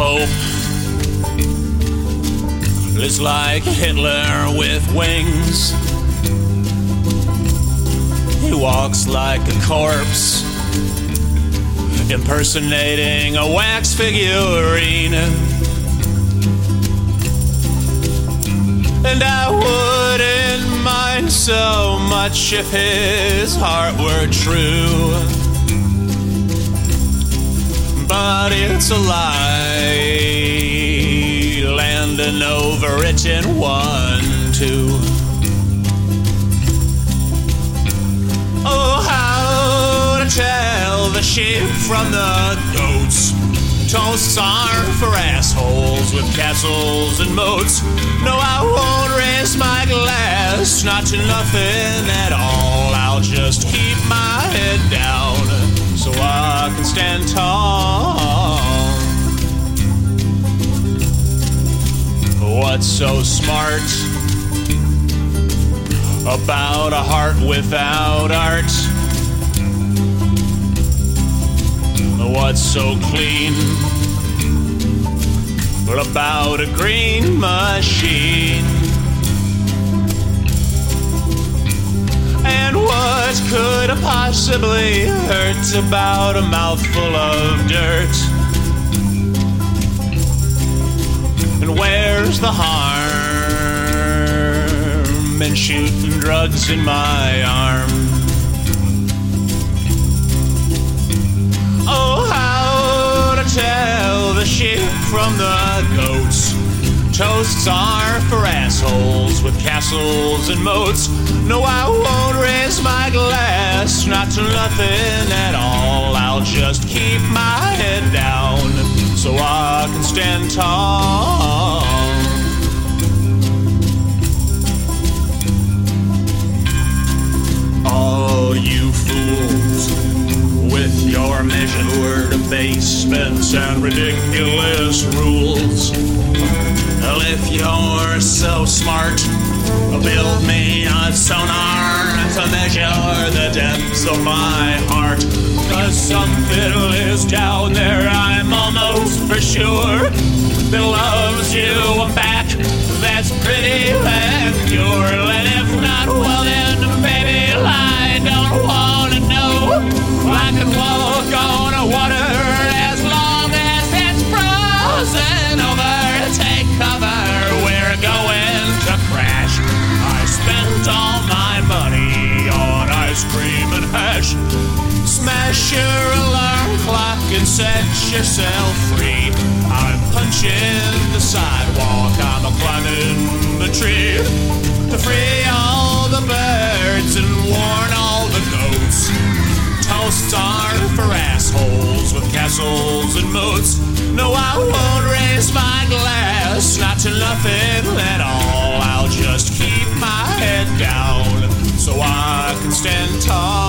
Pope is like Hitler with wings. He walks like a corpse, impersonating a wax figurine. And I wouldn't mind so much if his heart were true. But it's a lie, landing over it in one, two. Oh, how to tell the sheep from the goats. Toasts are for assholes with castles and moats. No, I won't raise my glass, not to nothing at all. I'll just keep my head down so I can stand tall. What's so smart about a heart without art? What's so clean about a green machine? And what could possibly hurt about a mouthful of dirt? Where's the harm in shooting drugs in my arm? Oh, how to tell the sheep from the goats. Toasts are for assholes with castles and moats. No, I won't raise my glass, not to nothing at all. I'll just keep my head down so I can stand tall. With your measured abasements and ridiculous rules. Well, if you're so smart, build me a sonar to measure the depths of my heart. Cause something is down there, I'm almost for sure, that loves you back. That's pretty and pure. Ice cream and hash. Smash your alarm clock and set yourself free. I'm punching the sidewalk, I'm climbing the tree to free all the birds and warn all the goats. Toasts are for assholes with castles and moats. No, I won't raise my glass, not to nothing at all. I'll just keep my head down so I stand tall.